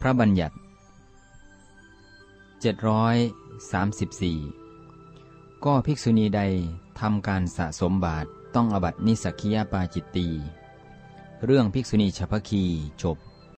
พระบัญญัติ 734 ก็ภิกษุณีใดทำการสะสมบาทต้องอบัตินิสักคียาปาจิตตี เรื่องภิกษุณีฉัพคีจบ